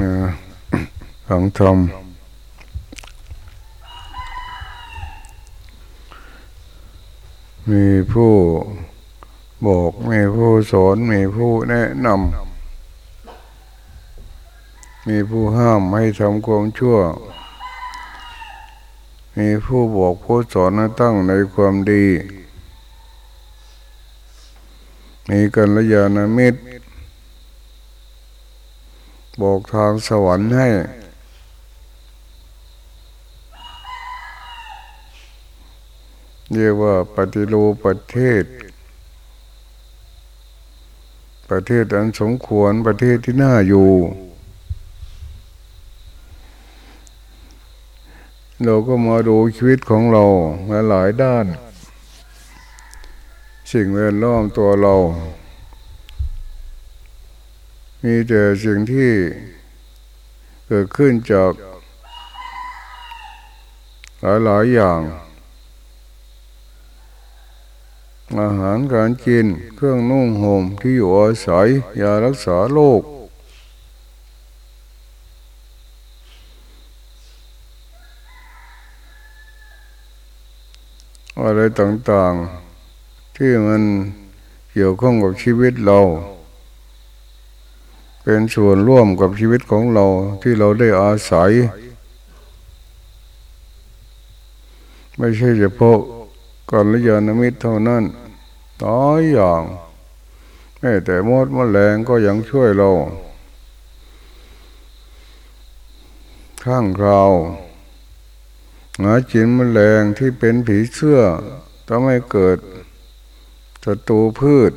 นะฟังธรรมมีผู้บอกมีผู้สอนมีผู้แนะนำมีผู้ห้ามให้ทำความชั่ว มีผู้บอกผู้สอนให้ตั้งในความดี มีกัลยาณมิตร บอกทางสวรรค์ให้ เรียกว่าปฏิรูปประเทศ ประเทศอันสมควรประเทศที่น่าอยู่ เราก็มาดูชีวิตของเราหลายด้าน สิ่งแวดล้อมตัวเรา มีแต่สิ่งที่เกิดขึ้นจากหลายๆอย่าง อาหารการกิน เครื่องนุ่งห่มที่อยู่อาศัยยารักษาโรคอะไรต่างๆ ที่มันเกี่ยวข้องกับชีวิตเรา เป็นส่วนร่วมกับชีวิตของเราที่เราได้อาศัย ไม่ใช่เฉพาะกัลยาณมิตรเท่านั้นหลายอย่างแม้แต่มดมแมลงก็ยังช่วยเราข้างเราหาจินมแมลงที่เป็นผีเสื้อทำให้เกิดศัตรูพืช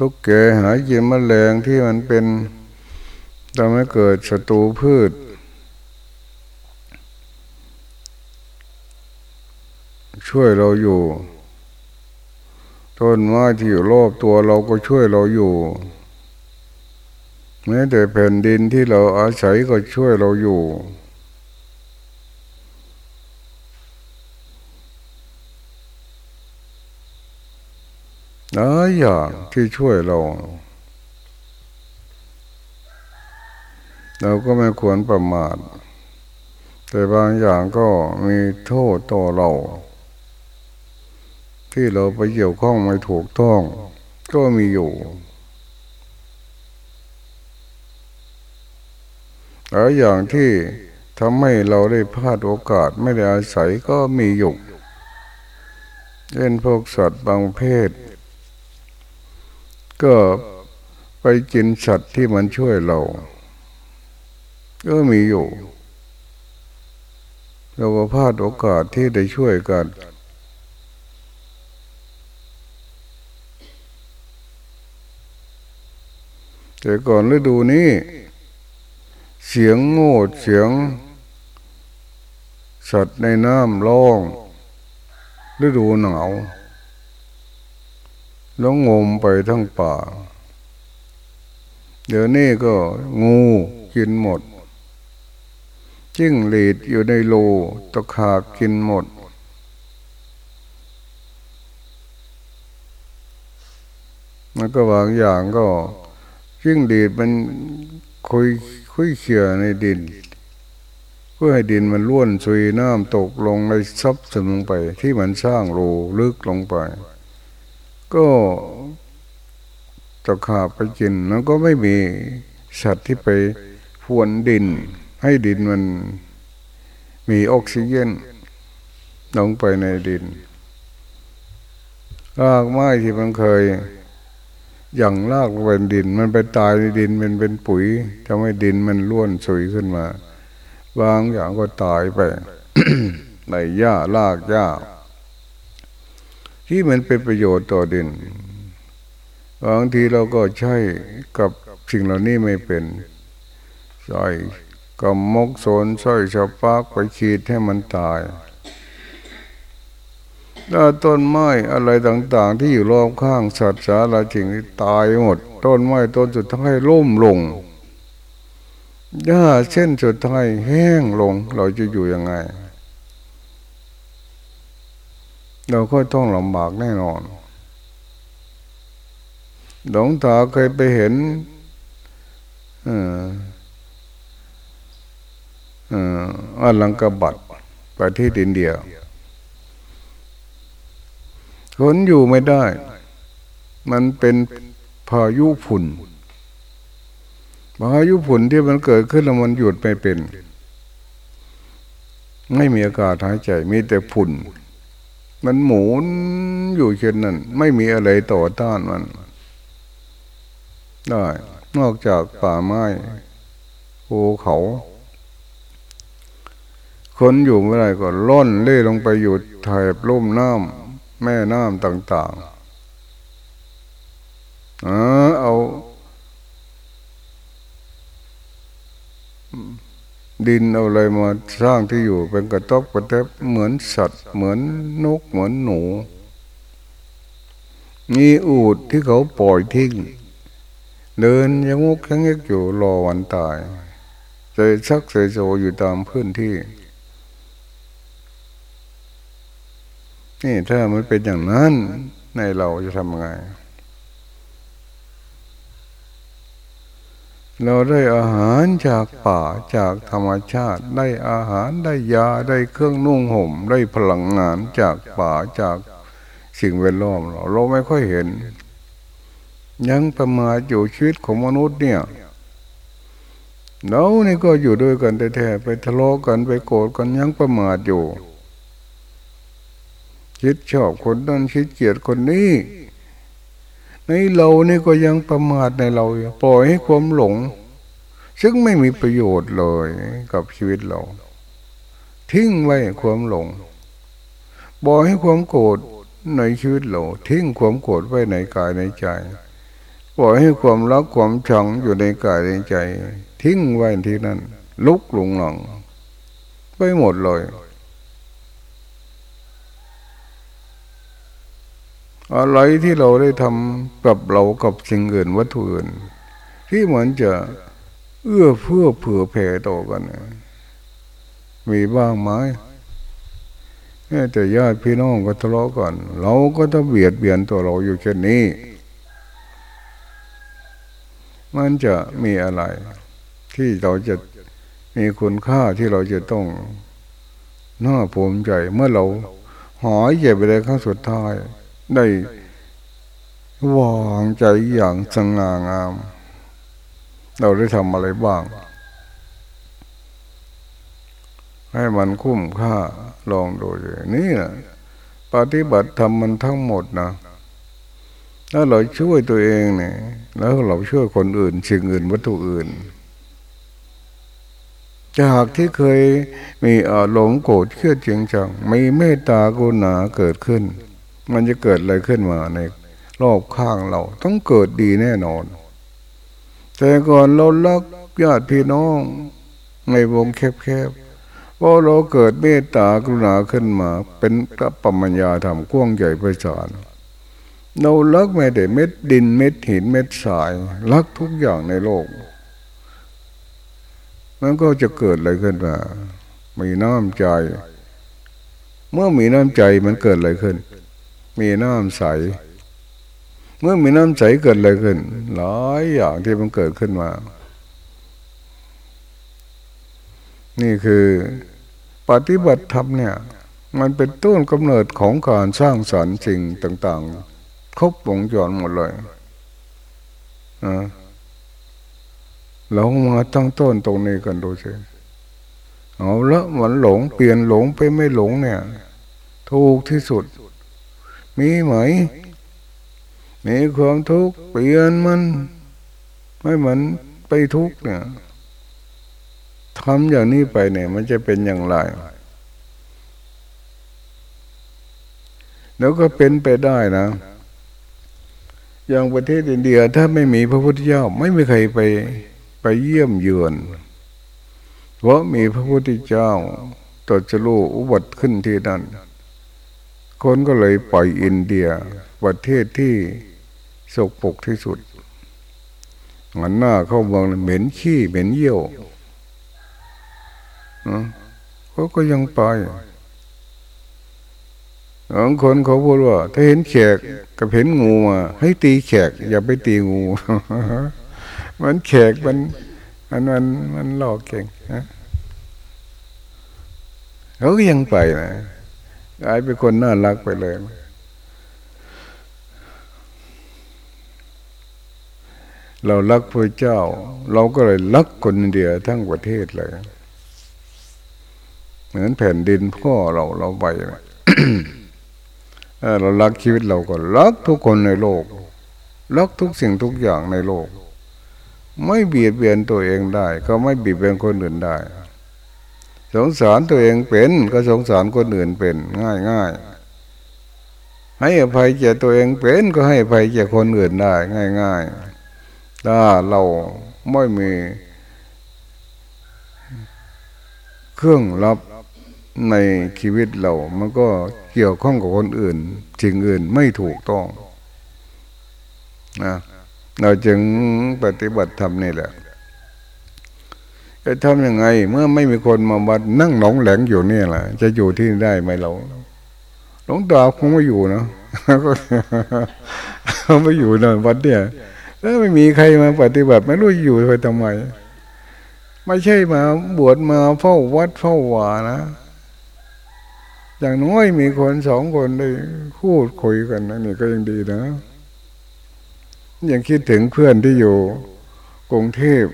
ทุกแกหาจินมแมลงที่มันเป็นทำให้เกิดศัตรูพืช ช่วยเราอยู่ ต้นไม้ที่อยู่รอบตัวเราก็ช่วยเราอยู่แม้แต่แผ่นดินที่เราอาศัยก็ช่วยเราอยู่ หลายอย่างที่ช่วยเรา เราก็ไม่ควรประมาท แต่บางอย่างก็มีโทษต่อเรา ที่เราไปเกี่ยวข้องไม่ถูกต้อง ก็มีอยู่หลายอย่างที่ทำให้เราได้พลาดโอกาสไม่ได้อาศัยก็มีอยู่เช่นพวกสัตว์บางเพศ ก็ไปกินสัตว์ที่มันช่วยเรา ก็มีอยู่ เราก็พลาดโอกาสที่ได้ช่วยกัน แต่ก่อนฤดูนี้ เสียงโง่เสียง สัตว์ในน้ำร้องฤดูหนาว แล้วงมไปทั้งป่า เดี๋ยวนี้ก็งูกินหมด จิ้งหรีดอยู่ในโลตะขาบกินหมดมันก็บางอย่างก็จิ้งหรีดมันคุยคุยเขี่ยในดินเพื่อให้ดินมันล้วนซุยน้ำตกลงในซับซึมลงไป ที่มันสร้างโลลึกลงไป ก็ตะขาบไปกินแล้วก็ไม่มีสัตว์ที่ไปพวนดิน ให้ดินมันมีออกซิเจนลงไปในดินรากไม้ที่มันเคยอย่างรากเป็นดิน มันไปตายในดินมันเป็นปุ๋ยทำให้ดินมันล้วนสวยขึ้นมา บางอย่างก็ตายไปในหญ้ารากหญ้า ที่มันเป็นประโยชน์ต่อดินบางทีเราก็ใช้กับสิ่งเหล่านี้ไม่เป็นใส่กำมกโซนใส่ชาปากไปขีดให้มันตายถ้าต้นไม้อะไรต่างๆ ที่อยู่รอบข้างสัตว์สาราจริงตายหมด ต้นไม้ต้นสุดท้ายล่มลงหญ้าเส้นสุดท้ายแห้งลงเราจะอยู่ยังไง เราก็ต้องลำบากแน่นอน หลวงตาเคยไปเห็นอัลังกบัดประเทศอินเดีย คนอยู่ไม่ได้ มันเป็นพายุฝุ่น พายุฝุ่นที่มันเกิดขึ้นแล้วมันหยุดไม่เป็น ไม่มีอากาศหายใจ มีแต่ฝุ่น มันหมุนอยู่เช่นนั้น ไม่มีอะไรต่อต้านมัน ได้ นอกจากป่าไม้ภูเขา คนอยู่เมื่อไรก็ล่อนเล่ลงไปอยู่แถบล่มน้ำแม่น้ำต่างๆอเอา ดินเอาอะไรมาสร้างที่อยู่เป็นกระต๊อบกระแทบเหมือนสัตว์ เหมือนนกเหมือนหนู มีอูดที่เขาปล่อยทิ้ง เดินยังงกยังเงกอยู่รอวันตายใจชักใจโซอยู่ตามพื้นที่ นี่ถ้ามันเป็นอย่างนั้นในเราจะทำไง เราได้อาหารจากป่าจากธรรมชาติ ได้อาหารได้ยาได้เครื่องนุ่งห่ม ได้พลังงานจากป่าจากสิ่งแวดล้อมเราเราไม่ค่อยเห็น ยังประมาทอยู่ชีวิตของมนุษย์เนี่ยเรานี่ก็อยู่ด้วยกันแท้ๆไปทะเลาะกันไปโกรธกันยังประมาทอยู่ คิดชอบคนนั้นคิดเกลียดคนนี้ ในเรานี่ก็ยังประมาทในเราปล่อยให้ความหลง ซึ่งไม่มีประโยชน์เลยกับชีวิตเรา ทิ้งไว้ความหลงปล่อยให้ความโกรธในชีวิตเรา ทิ้งความโกรธไว้ในกายในใจปล่อยให้ความรักความชังอยู่ในกายในใจ ทิ้งไว้ที่นั่นลุกหลงหลังไปหมดเลย อะไรที่เราได้ทำกับเรากับสิ่งอื่นวัตถุอื่น ที่เหมือนจะเอื้อเพื่อเผื่อแผ่ต่อกัน มีบ้างไหมแค่แต่ญาติพี่น้องก็ทะเลาะกัน เราก็ต้องเบียดเบียนตัวเราอยู่เช่นนี้ มันจะมีอะไร ที่เราจะมีคุณค่าที่เราจะต้องน่าภูมิใจ เมื่อเราหายเจ็บไปเลยครั้งสุดท้าย ได้วางใจอย่างสง่างาม เราได้ทำอะไรบ้าง ให้มันคุ้มค่าลองดูเลยนี่นะปฏิบัติทำมันทั้งหมดนะถ้าเราช่วยตัวเองเนี่ย แล้วเราช่วยคนอื่นสิ่งอื่นวัตถุอื่น จากที่เคยมีอารมณ์โกรธเครียดจริงจังมีเมตตากรุณาเกิดขึ้น มันจะเกิดอะไรขึ้นมาในรอบข้างเรา ต้องเกิดดีแน่นอน แต่ก่อนเราลักญาติพี่น้อง ในวงแคบๆพอเราเกิดเมตตากรุณาขึ้นมา เป็นกระปัญญาธรรมกว้างใหญ่ไพศาลเราลักไม่ได้เม็ดดินเม็ดหินเม็ดทรายลักทุกอย่างในโลก มันก็จะเกิดอะไรขึ้นมามีน้ำใจ เมื่อมีน้ำใจมันเกิดอะไรขึ้น มีน้ำใส เมื่อมีน้ำใสเกิดอะไรขึ้น หลายอย่างที่มันเกิดขึ้นมา นี่คือปฏิบัติธรรมเนี่ย มันเป็นต้นกำเนิดของการสร้างสรรค์สิ่งต่าง ๆ ครบวงจรหมดเลยนะเรามาตั้งต้นตรงนี้กันดูสิเอาละมันหลงเปลี่ยนหลงไปไม่หลงเนี่ย ถูกที่สุด มีไหม มีความทุกข์เปลี่ยนมัน ไม่เหมือนไปทุกข์เนี่ยทำอย่างนี้ไปเนี่ย มันจะเป็นอย่างไรแล้วก็เป็นไปได้นะ อย่างประเทศอินเดียถ้าไม่มีพระพุทธเจ้า ไม่มีใครไปไปเยี่ยมเยือน เพราะมีพระพุทธเจ้าตรัสรู้อุบัติขึ้นที่นั่น คนก็เลยปล่อยอินเดียประเทศที่สกปรกที่สุดหันหน้าเข้าเมืองเหม็นขี้เหม็นเยี่ยวเขาก็ยังไปบางคนเขาพูดว่า ถ้าเห็นแขกกับเห็นงูมาให้ตีแขก อย่าไปตีงู มันแขกมันมันมันมันหลอกเก่งนะเขาก็ยังไปนะ กลายเป็นคนน่ารักไปเลย เรารักพระเจ้า เราก็เลยรักคนเดียวทั้งประเทศเลย เหมือนแผ่นดินพ่อเราเราไปเรารักชีวิตเราก็รักทุกคนในโลกรักทุกสิ่งทุกอย่างในโลก ไม่เบียดเบียนตัวเองได้ ก็ไม่เบียดเบียนคนอื่นได้ สงสารตัวเองเป็นก็สงสารคนอื่นเป็นง่ายง่ายให้อภัยแก่ตัวเองเป็นก็ให้อภัยแก่คนอื่นได้ง่ายง่ายถ้าเราไม่มีเครื่องรับในชีวิตเรา มันก็เกี่ยวข้องกับคนอื่นสิ่งอื่นไม่ถูกต้องนะเราจึงปฏิบัติธรรมนี่แหละ จะทำยังไง เมื่อไม่มีคนมาวัดนั่งหลงแหลงอยู่นี่แหละจะอยู่ที่ได้ไหมเราหลงตาคงไม่อยู่นะเขาไม่อยู่นะวัดเนี่ยแล้วไม่มีใครมาปฏิบัติ ไม่รู้อยู่ไปทำไม ไม่ใช่มาบวชมาเฝ้าวัดเฝ้าวานะอย่างน้อยมีคนสองคนได้พูดคุยกันนะนี่ก็ยังดีนะยังคิดถึงเพื่อนที่อยู่กรุงเทพ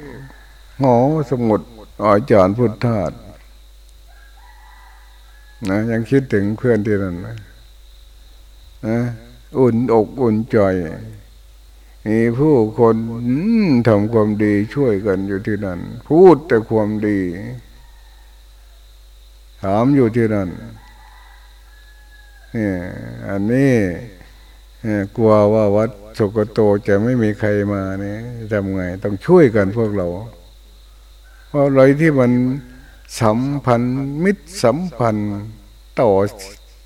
หอสมุดอาจารย์พุทธาสนะยังคิดถึงเพื่อนที่นั่นนะอุ่นอกอุ่นใจมีผู้คนทำความดีช่วยกันอยู่ที่นั่น พูดแต่ความดี ถามอยู่ที่นั่นเนี่ยอันนี้กลัวว่าวัดสุกโตจะไม่มีใครมาเนี่ยทำไง ต้องช่วยกันพวกเรา อะไรที่มันสัมพันธ์มิตรสัมพันธ์ต่อ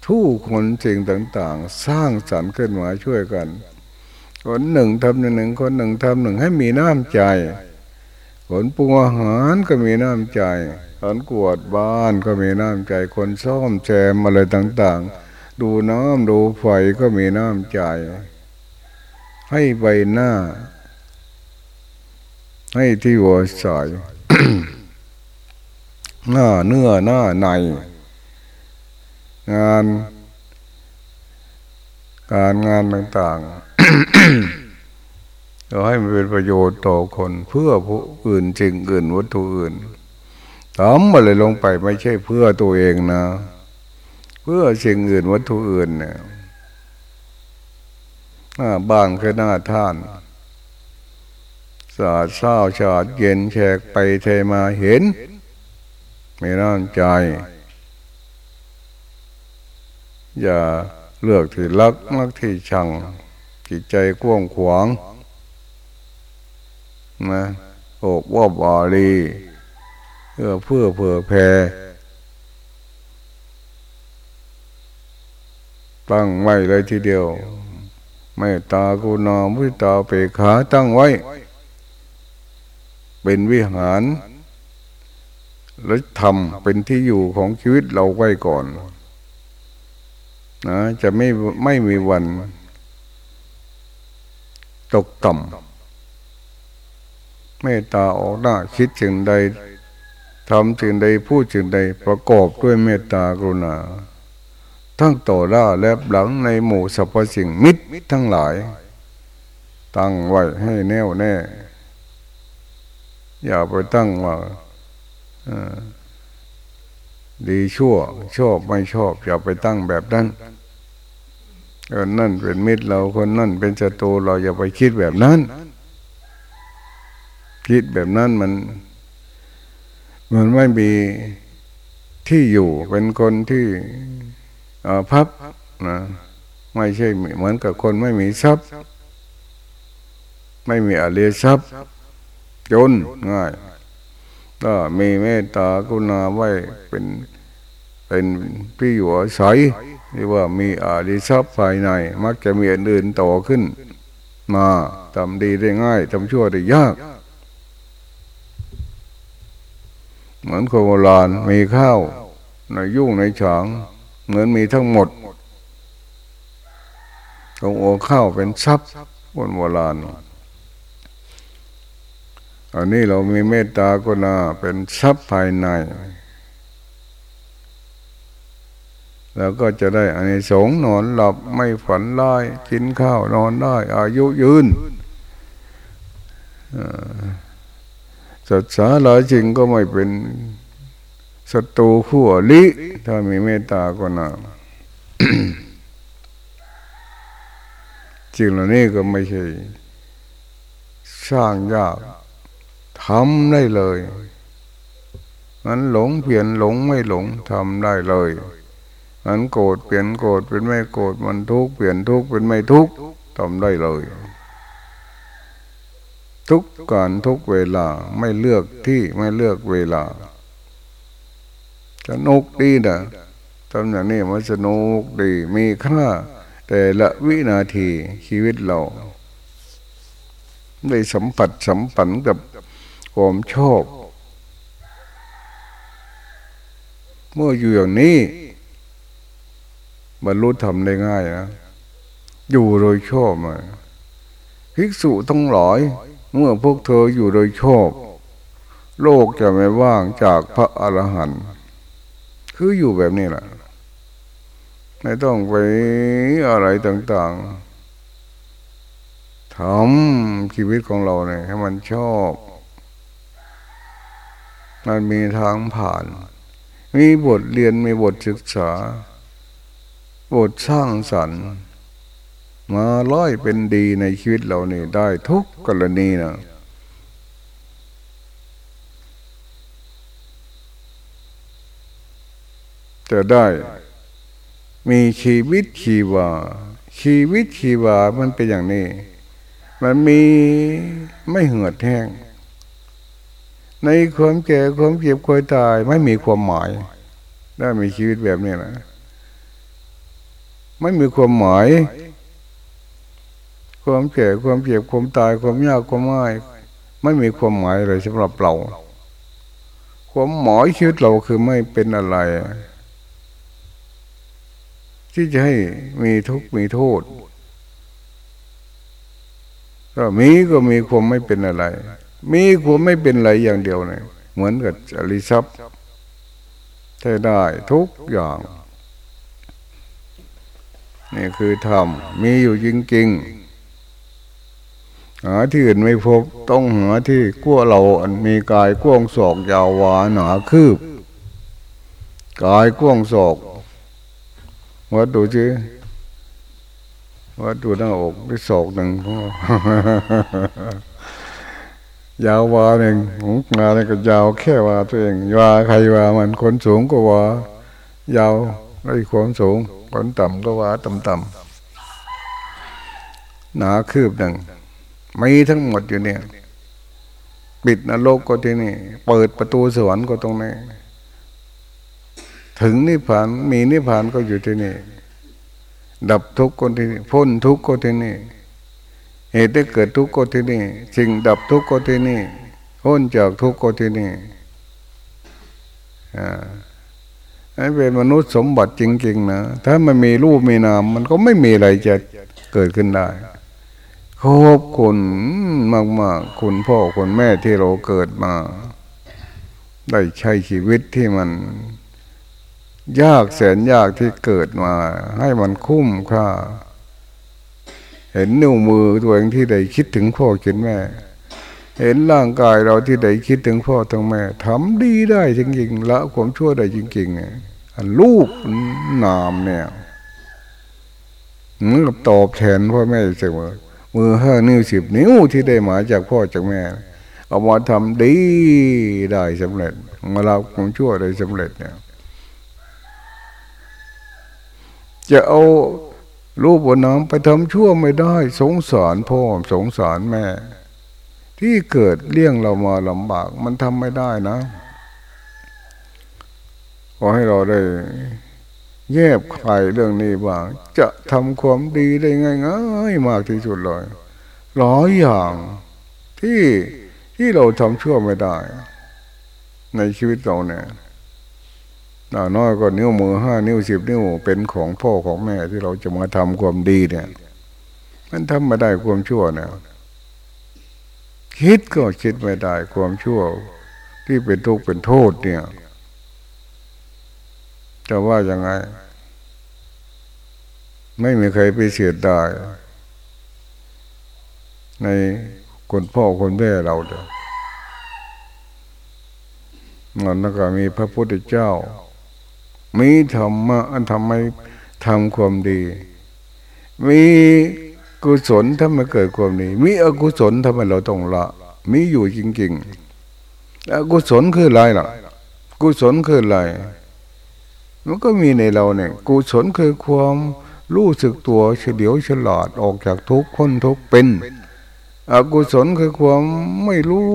ทุกคนสิ่งต่าง ๆ สร้างสรรค์ขึ้นมาช่วยกัน คนหนึ่งทำหนึ่งคนหนึ่งทำหนึ่งให้มีน้ำใจ คนปรุงอาหารก็มีน้ำใจคนกวดบ้านก็มีน้ำใจ คนซ่อมแซมอะไรต่าง ๆ ดูน้ำดูไฟก็มีน้ำใจ ให้ใบหน้า ให้ที่หัวใส หน้าเนื้อหน้าใน งานการงานต่างๆเราให้มันเป็นประโยชน์ต่อคน เพื่อผู้อื่นจริงอื่นวัตถุอื่นทำอะไรลงไปไม่ใช่เพื่อตัวเองนะ เพื่อสิ่งอื่นวัตถุอื่นเนี่ยบ้านคือหน้าท่านสาดเศร้าชาดเย็นแฉกไปเทมาเห็น ม่น่าใจ อย่าเลือกที่รักมักที่ชังจิตใจกว้างขวางนะโอกว่าบาลีเพื่อเพื่อเผื่อแผ่ตั้งไว้เลยทีเดียว ไม่ตากุณามุตาเปขาตั้งไว้ เป็นวิหาร และทำเป็นที่อยู่ของชีวิตเราไว้ก่อนนะจะไม่ไม่มีวัน ตกต่ำไม่ตาออกหน้าคิดจึงใดทำจึงใดพูดจึงใดประกอบด้วยเมตตากรุณา ทั้งต่อหน้าและหลังในหมู่สรรพสิ่งมิตรทั้งหลาย ตั้งไว้ให้แน่วแน่ อย่าไปตั้งว่า ดีชั่ว ชอบไม่ชอบ อย่าไปตั้งแบบนั้นคนนั่นเป็นมิตรเราคนนั่นเป็นศัตรูเราอย่าไปคิดแบบนั้น คิดแบบนั้นมัน มันไม่มีที่อยู่เป็นคนที่พับนะไม่ใช่เหมือนกับคนไม่มีทรัพย์ ไม่มีอะไรทรัพย์ จนง่าย ก็มีเมตตากรุณาไว้เป็นเป็นพี่อยู่อาศัยหรือว่ามีอาริทรัพย์ภายใน มักจะมีอื่นต่อขึ้น มาทำดีได้ง่ายทำชั่วได้ยาก เหมือนคนโบราณมีข้าวในยุ่งในฉางเหมือนมีทั้งหมดของโอข้าวเป็นทรัพย์บนโบราณ อันนี้เรามีเมตตากรุณาเป็นทรัพย์ภายในแล้วก็จะได้อันนี้สงนอนหลับไม่ฝันร้ายกินข้าวนอนได้ อายุยืนสัตว์สาหลายจริงก็ไม่เป็นศัตรูคู่อริถ้ามีเมตตากรุณาจริงเหล่านี้ก็ไม่ใช่ สร้างยาก ทำได้เลยมันหลงเปลี่ยนหลงไม่หลงทำได้เลยมันโกรธเปลี่ยนโกรธเป็นไม่โกรธมันทุกข์เปลี่ยนทุกข์เป็นไม่ทุกข์ทำได้เลย ทุกการทุกเวลาไม่เลือกที่ไม่เลือกเวลาสนุกดีนะทำอย่างนี้มันสนุกดีมีค่าแต่ละวินาทีชีวิตเรา ได้สัมผัสสัมผัสกับ ความชอบ เมื่ออยู่อย่างนี้บรรลุธรรมได้ง่ายนะอยู่โดยชอบมาภิกษุต้องหลอย เมื่อพวกเธออยู่โดยชอบ โลกจะไม่ว่างจากพระอรหันต์คืออยู่แบบนี้แหละไม่ต้องไปอะไรต่างๆทำชีวิตของเราเนี่ยให้มันชอบ มันมีทางผ่าน มีบทเรียนมีบทศึกษา บทสร้างสรรค์ มาร้อยเป็นดีในชีวิตเรานี่ได้ทุกกรณีนะจะได้มีชีวิตชีวา ชีวิตชีวามันเป็นอย่างนี้ มันมีไม่เหือดแห้ง ในความแก่ความเจ็บความตายไม่มีความหมายได้มีชีวิตแบบนี้นะไม่มีความหมาย ความแก่ความเจ็บความตายความยากความง่ายไม่มีความหมายเลยสำหรับเรา ความหมายชีวิตเราคือไม่เป็นอะไร ที่จะให้มีทุกข์มีโทษก็มีก็มีความไม่เป็นอะไร มีความไม่เป็นไรอย่างเดียวเนี่ยเหมือนกับอริทรัพย์ใช้ได้ทุกอย่าง นี่คือธรรมมีอยู่จริงๆหาที่อื่นไม่พบต้องหาที่กั้วเราอันมีกายกว้างศอกยาววาหนาคืบ กายกว้างศอกวัดดูจีวัดดูหน้าอกที่ศอกหนึ่ง ยาววาเองหูงานก็ยาวแค่ว่าตัวเองวาใครว่ามันคนสูงก็ว่ายาวไอ้ความสูงคนต่ำก็ว่าต่ำๆหนาคืบหนึ่งมีทั้งหมดอยู่เนี่ย ปิดนรกก็ที่นี่ เปิดประตูสวรรค์ก็ตรงนี้ ถึงนิพพานมีนิพพานก็อยู่ที่นี่ ดับทุกข์ก็ที่นี่พ้นทุกข์ก็ที่นี่ เหตุได้เกิดทุกข์ก็ที่นี่สิ่งดับทุกข์ก็ที่นี่พ้นจากทุกข์ก็ที่นี่อ่าให้เป็นมนุษย์สมบัติจริง ๆ นะ ถ้ามันมีรูปมีนาม มันก็ไม่มีอะไรจะเกิดขึ้นได้ขอบคุณมาก ๆ คุณพ่อคุณแม่ที่เราเกิดมา ได้ใช้ชีวิตที่มัน ยากแสนยากที่เกิดมา ให้มันคุ้มค่า เห็นนิ้วมือตัวเองที่ใดคิดถึงพ่อคิดแม่ เห็นร่างกายเราที่ใดคิดถึงพ่อถึงแม่ทำดีได้จริงๆละความชั่วได้จริงๆอันลูกนามเนี่ยมือนกับตอบแทนพ่อแม่เสมอมือห้านิ้วสิบนิ้วที่ได้มาจากพ่อจากแม่ เอามาทำดีได้สำเร็จมาเราความชั่วได้สำเร็จเนี่ยจะเอา ลูกบนน้ำไปทำชั่วไม่ได้ สงสารพ่อสงสารแม่ ที่เกิดเลี้ยงเรามาลำบากมันทำไม่ได้นะ ขอให้เราได้แยบคายเรื่องนี้บ้างจะทำความดีได้ง่ายๆมากที่สุดเลยร้อยอย่างที่ที่เราทำชั่วไม่ได้ ในชีวิตเราเนี่ย น้อยก็นิ้วมือห้านิ้วสิบนิ้วเป็นของพ่อของแม่ที่เราจะมาทำความดีเนี่ย มันทำมาได้ความชั่วเนี่ยคิดก็คิดไม่ได้ความชั่ว ที่เป็นทุกข์เป็นโทษเนี่ยจะว่ายังไง ไม่มีใครไปเสียดายในคนพ่อคนแม่เราเด้อมันก็มีพระพุทธเจ้า มีธรรมะอันทำให้ทำความดี มีกุศลทำให้เกิดความดี มีอกุศลทำให้เราต้องละ มีอยู่จริงๆอกุศลคืออะไรล่ะ กุศลคืออะไร มันก็มีในเราเนี่ย กุศลคือความรู้สึกตัวเฉลียวฉลาดออกจากทุกข์พ้นทุกข์เป็น อกุศลคือความไม่รู้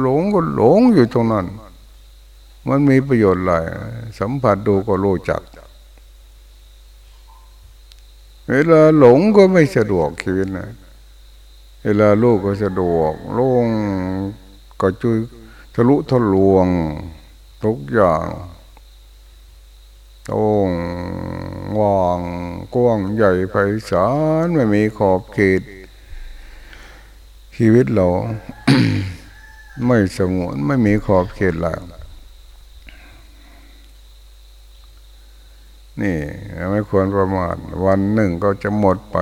หลงก็หลงอยู่ตรงนั้น มันมีประโยชน์อะไรสัมผัสดูก็รู้จัก เวลาหลงก็ไม่สะดวกชีวิตนะเวลาลูกก็สะดวกโล่งก็จุยทะลุทะลวง ทุกอย่างโล่งว่างกว้างใหญ่ไพศาลไม่มีขอบเขต ชีวิตเรา ไม่สงวนไม่มีขอบเขตแล้ว นี่ไม่ควรประมาทวันหนึ่งก็จะหมดไป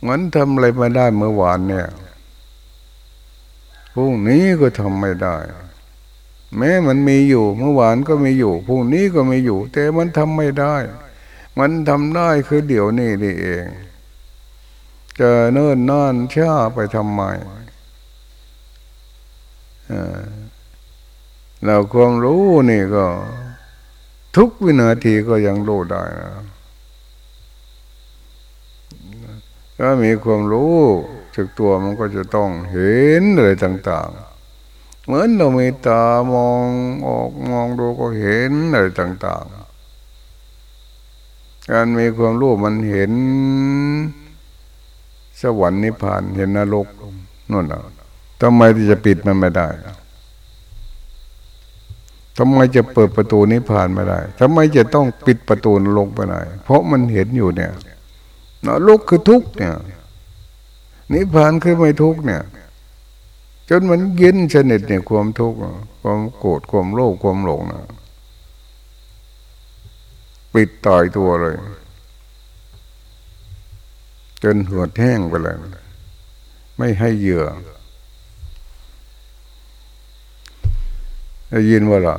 เหมือนทำอะไรมาได้เมื่อวานเนี่ยพรุ่งนี้ก็ทำไม่ได้ แม้มันมีอยู่เมื่อวานก็มีอยู่พรุ่งนี้ก็มีอยู่ แต่มันทำไม่ได้ มันทำได้คือเดี๋ยวนี้นี่เอง จะเนิ่นนานช้าไปทำไมเราความรู้นี่ก็ ทุกวินาทีก็ยังรู้ได้นะถ้ามีความรู้สึกตัวมันก็จะต้องเห็นอะไรต่าง ๆ เหมือนเรามีตามองออกมองดูก็เห็นอะไรต่าง ๆ การมีความรู้มันเห็น สวรรค์นิพพานเห็นนรกนั่นอะทำไมที่จะปิดมันไม่ได้ ทำไมจะเปิดประตูนิพพานไม่ได้ทำไมจะต้องปิดประตูนรกไม่ได้เพราะมันเห็นอยู่เนี่ยนรกคือทุกเนี่ยนิพพานคือไม่ทุกเนี่ย จนมันเย็นสนิทเนี่ยความทุกข์ความโกรธความโลภความหลงนะปิดตายตัวเลย จนหัวแห้งไปเลยไม่ให้เหยื่อ ได้ยินว่าล่ะ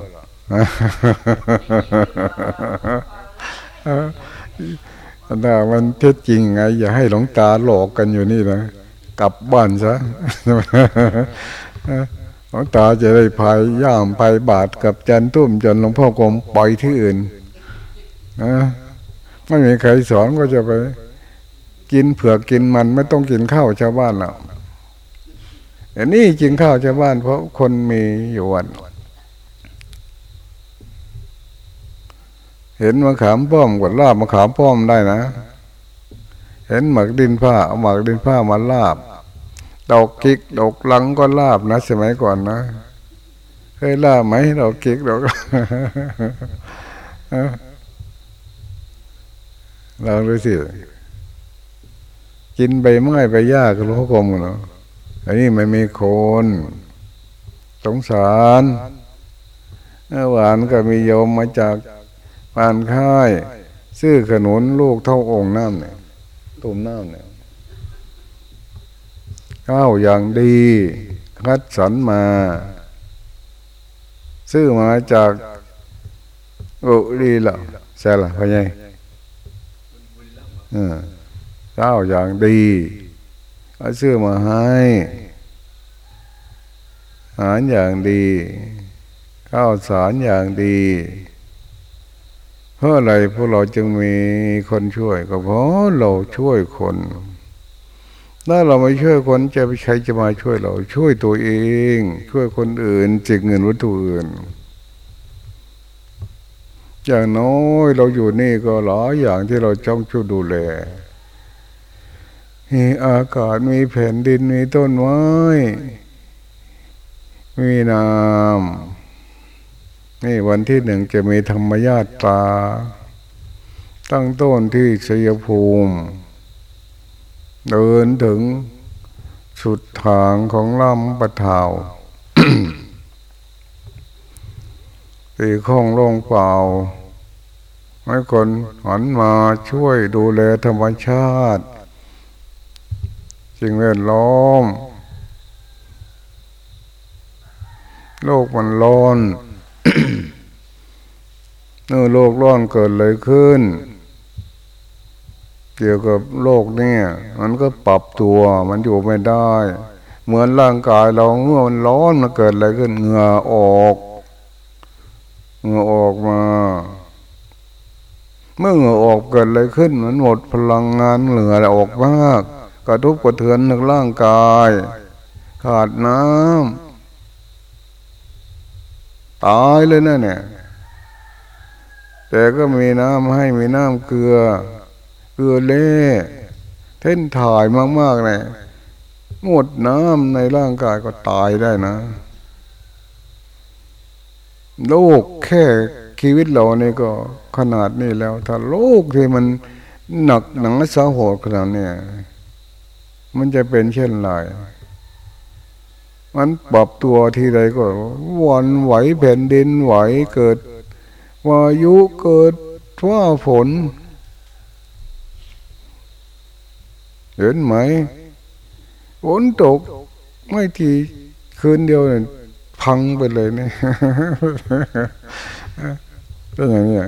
ถ้ามันเท็จจริงไง อย่าให้หลงตาหลอกกันอยู่นี่นะกลับบ้านซะหลวงตาจะได้พายย่ามพายบาทกับจันตุ้มจนหลวงพ่อกรมปล่อยที่อื่นนะไม่มีใครสอนก็จะไป กินเผือกกินมันไม่ต้องกินข้าวชาวบ้านหรอกอันนี้กินข้าวชาวบ้าน เพราะคนมีอยู่วัน เห็นมะขามป้อมกดลาบมะขามป้อมได้นะ เห็นหมักดินผ้าเอาหมักดินผ้ามาลาบดอกกิกดอกลังก็ลาบนะสมัยก่อนนะเคยลาบไหมดอกกิกดอกเราดูสิกินใบไม้ใบหญ้าก็รู้กลมเนาะอันนี้ไม่มีคน สงสารเมื่อวานก็มีโยมมาจาก ปานค่าย ซื้อขนุนลูกเท่าองค์น้ำเนี่ยตุ่มน้ำเนี่ยข้าวอย่างดีคัดสรรมา ซื้อมาจากอุรีละใช่ละพ่อใหญ่ข้าวอย่างดีเอาซื้อมาให้อาหารอย่างดี ข้าวสารอย่างดี เพราะอะไรพวกเราจึงมีคนช่วย ก็เพราะเราช่วยคน ถ้าเราไม่ช่วยคนจะไปใครจะมาช่วยเรา ช่วยตัวเอง ช่วยคนอื่นจิกเงินวัตถุอื่น อย่างน้อยเราอยู่นี่ก็หลายอย่างที่เราจ้องช่วยดูแลมีอากาศมีแผ่นดินมีต้นไม้ มีน้ำ นี่วันที่หนึ่งจะมีธรรมญาตา ตั้งต้นที่ชยภูมิ เดินถึงสุดทางของลำปะเทาตีข้องลงเปล่า ให้คนหันมาช่วยดูแลธรรมชาติสิ่งแวดล้อม โลกมันร้อน เมื่อโลกร้อนเกิดเลยขึ้น เกี่ยวกับโลกเนี่ยมันก็ปรับตัวมันอยู่ไม่ได้ เหมือนร่างกายเราเมื่อมันร้อนมันเกิดอะไรขึ้นเหงื่อออกเหงื่อออกมา เมื่อเหงื่อออกเกิดอะไรขึ้น มันหมดพลังงานเหงื่อออกมาก กระทุบกระเทือนในร่างกาย ขาดน้ำตายเลยนะเนี่ย แต่ก็มีน้ำให้มีน้ำเกลือ เกลือเล่เท่นถ่ายมากๆเลยหมดน้ำในร่างกายก็ตายได้นะ โลกแค่ชีวิตเราเนี่ยก็ขนาดนี้แล้ว ถ้าโลกที่มันหนักหนังสาหัสขนาดนี้มันจะเป็นเช่นไรมันปรับตัวทีไรก็วันไหวแผ่นดินไหวเกิด วายุเกิดว่าฝน เห็นไหมฝนตกไม่ทีคืนเดียวเนี่ยพังไปเลยเนี่ยเป็นอย่างนี้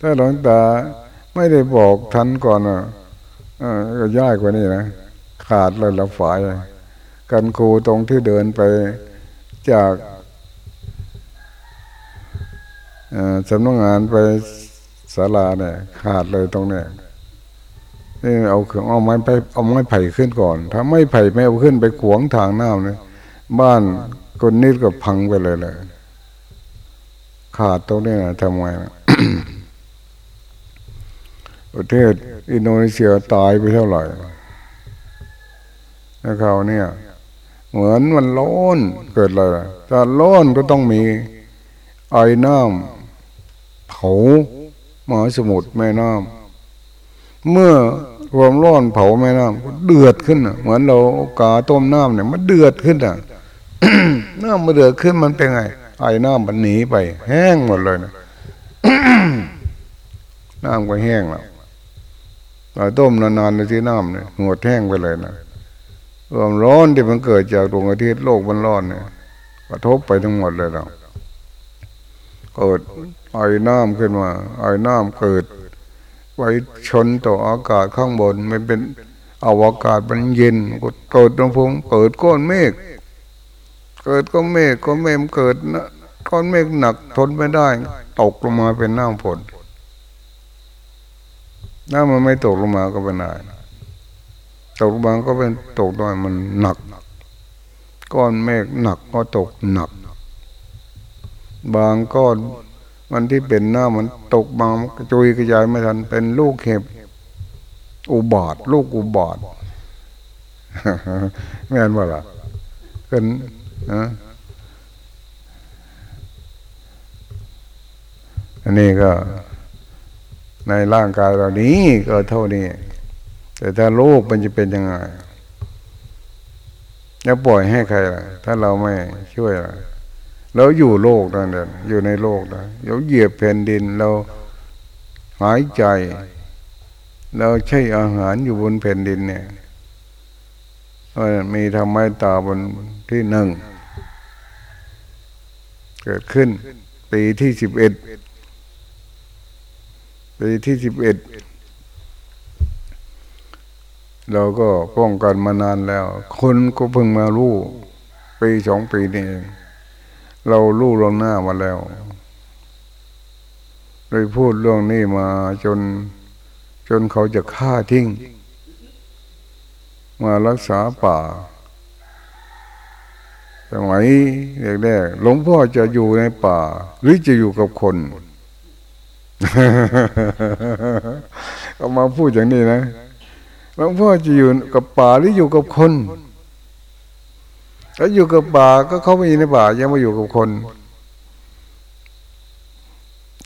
ถ้าหลวงตาไม่ได้บอกทันก่อนอะก็ยากกว่านี้นะขาดเลยละฝ่าย กันครูตรงที่เดินไปจาก สำนักงานไปศาลาเนี่ยขาดเลยตรงเนี้ยนี่เอาเครื่องเอาไม้ไปเอาไม้ไผ่ขึ้นก่อน ถ้าไม่ไผ่ไม่เอาขึ้นไปขวงทางน้ำเนี่ยบ้านคนนี้ก็พังไปเลยเลย ขาดตรงนี้นะทำไงนะประเทศอินโดนีเซียตายไปเท่าไหร่นะเขาเนี่ย เหมือนมันร้อนเกิดอะไรถ้าร้อนก็ต้องมีไอ้น้ำ เผามาสมุทรแม่น้ำเมื่อความร้อนเผาแม่น้ำเดือดขึ้นเหมือนเรากาต้มน้ำเนี่ยมันเดือดขึ้นอะน้ำมันเดือดขึ้นมันเป็นไง ไอ้น้ำมันหนีไป แห้งหมดเลยนะน้ำก็แห้งแล้วเราต้มนานๆในที่น้ำเนี่ยหมดแห้งไปเลยนะความร้อนที่มันเกิดจากดวงอาทิตย์โลกมันร้อนเนี่ยกระทบไปทั้งหมดเลยเรา เกิดไอ้น้ำขึ้นมาไอ้น้ำเกิด ไว้ชนต่ออากาศข้างบนมันเป็นอวกาศมันเย็นก็เกิดน้ำพุงเกิดก้อนเมฆเกิดก็เมฆก็เมฆเกิดนะก้อนเมฆหนักทนไม่ได้ ตกลงมาเป็นน้ำฝนถ้ามันไม่ตกลงมาก็เป็นได้ตกลงมาก็เป็นตกด้วยมันหนัก ก้อนเมฆหนักก็ตกหนัก บางก้อนมันที่เป็นหน้ามันตกบางกระจุยกระจายไม่ทัน เป็นลูกเห็บ อุบาทลูกอุบาทแม่นว่าล่ะกันนะอันนี้ก็ ในร่างกายเรานี้ก็เท่านี้ แต่ถ้าโลกมันจะเป็นยังไงจะปล่อยให้ใครล่ะ ถ้าเราไม่ช่วยล่ะ เราอยู่โลกนั่นเองอยู่ในโลกนะเราเหยียบแผ่นดินเราหายใจ เราใช้อาหารอยู่บนแผ่นดินเนี่ยมีทำไมตาบนที่หนึ่งเกิดขึ้น ปีที่สิบเอ็ดปีที่สิบเอ็ดเราก็ป้องกันมานานแล้ว คนก็เพิ่งมารู้ปีสองปีนี่เอง เรารู้ลงหน้ามาแล้วเลยพูดเรื่องนี้มาจน จนเขาจะฆ่าทิ้ง มารักษาป่าสมัยแรกๆหลวงพ่อจะอยู่ในป่า หรือจะอยู่กับคนเอามาพูดอย่างนี้นะหลวงพ่อจะอยู่กับป่าหรืออยู่กับคน ถ้าอยู่กับป่าก็เขาไม่อยู่ในป่ายังมาอยู่กับคน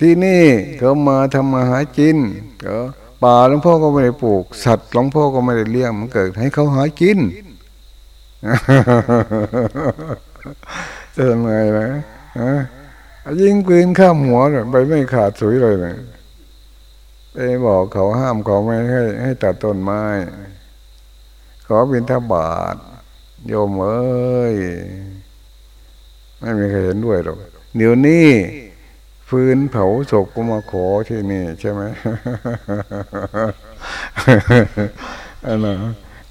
ที่นี่เขามาทำมาหาจินเขาป่าหลวงพ่อก็ไม่ได้ปลูก สัตว์หลวงพ่อก็ไม่ได้เลี้ยงมันเกิด ให้เขาหากินจะทำไงนะยิงปืนข้ามหัวไปไม่ขาดสุยเลยนะไปบอกเขาห้ามเขาไม่ให้ให้ตัดต้นไม้ ขอบินทบาท โยมเอ้ยไม่มีใครเห็นด้วยหรอกเดี๋ยวนี้ฟืนเผาศพก็มาขอที่นี่ใช่ไหมอันนั้น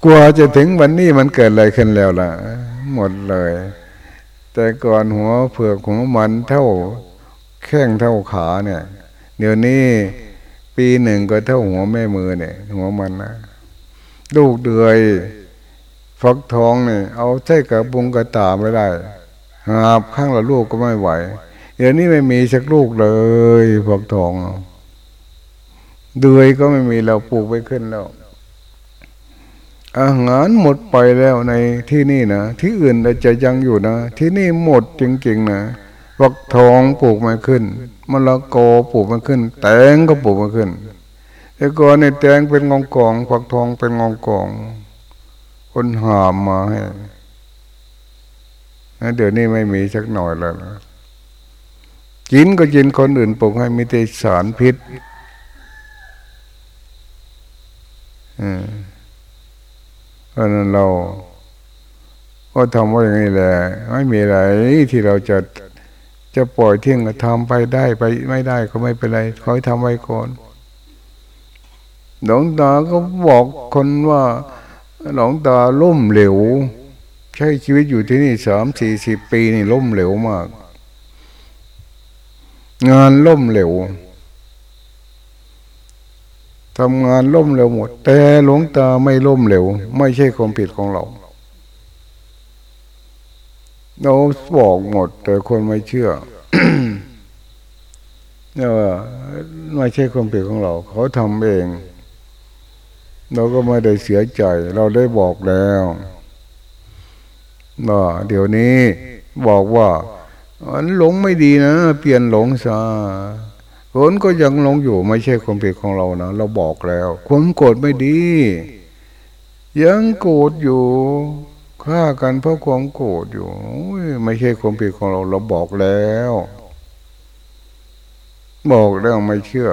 กลัวจะถึงวันนี้มันเกิดอะไรขึ้นแล้วล่ะ หมดเลย แต่ก่อนหัวเผือกหัวมันเท่าแข้งเท่าขาเนี่ย เดี๋ยวนี้ปีหนึ่งก็เท่าหัวแม่มือเนี่ย หัวมันนะลูกเดือย ฟักทองเนี่ยเอาใช้กับบุงกระตาไม่ได้หาบข้างละลูกก็ไม่ไหวเดี๋ยวนี้ไม่มีสักลูกเลยฟักทองเดือยก็ไม่มีเราปลูกไปขึ้นแล้ว อาหารหมดไปแล้วในที่นี่นะที่อื่นอาจจะยังอยู่นะ ที่นี่หมดจริงๆนะฟักทองปลูกไม่ขึ้นมะละกอปลูกไม่ขึ้น แตงก็ปลูกไม่ขึ้นแต่ก่อนในแตงเป็นงองกองฟักทองเป็นงองกอง คนหามมาให้เดี๋ยวนี้ไม่มีสักหน่อยแล้วนะกินก็กินคนอื่นปลูกให้มีแต่สารพิษเพราะนั้นเรา ก็ทำว่าอย่างนี้แหละไม่มีอะไรที่เราจะจะปล่อยเที่ยงทำไปได้ไปไม่ได้ก็ไม่เป็นไรขอให้ทำไว้ก่อนหลวงตาก็บอกคนว่า หลวงตาล่มเหลว ใช้ชีวิตอยู่ที่นี่สามสี่สิบปีนี่ล่มเหลวมาก งานล่มเหลวทำงานล่มเหลวหมด แต่หลวงตาไม่ล่มเหลว ไม่ใช่ความผิดของเรา เราบอกหมด แต่คนไม่เชื่อเนี่ยไม่ใช่ความผิดของเรา เขาทำเอง เราก็ไม่ได้เสียใจ เราได้บอกแล้วว่าเดี๋ยวนี้บอกว่าอันหลงไม่ดีนะ เปลี่ยนหลงซะคนก็ยังหลงอยู่ ไม่ใช่ความผิดของเรานะเราบอกแล้ว ความโกรธไม่ดี ยังโกรธอยู่ฆ่ากันเพราะความโกรธอยู่ไม่ใช่ความผิดของเราเราบอกแล้ว บอกแล้วไม่เชื่อ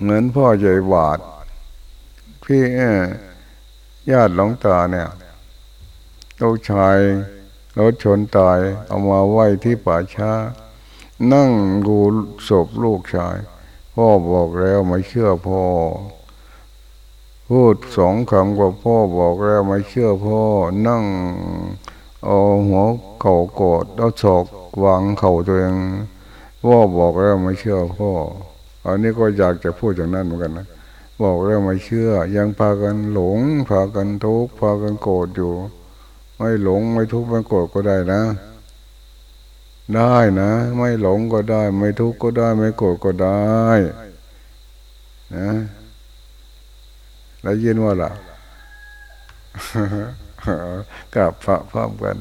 เหมือนพ่อใหญ่หวาด พี่ญาติหลวงตาเนี่ยลูกชายรถชนตายเอามาไว้ที่ป่าช้า นั่งดูศพลูกชาย พ่อบอกแล้วไม่เชื่อพ่อ พูดสองคำกับพ่อบอกแล้วไม่เชื่อพ่อ นั่งเอาหัวเข่ากอดแล้วศอกวางเข่าตัวเองพ่อบอกแล้วไม่เชื่อพ่อ อันนี้ก็อยากจะพูดอย่างนั้นเหมือนกันนะ บอกแล้วไม่เชื่อ ยังพากันหลง พากันทุกข์พากันโกรธอยู่ ไม่หลงไม่ทุกข์ไม่โกรธก็ได้นะ ได้นะ ไม่หลงก็ได้ ไม่ทุกข์ก็ได้ ไม่โกรธก็ได้ นะแล้วยินว่าล่ะกับพระพร้อมกัน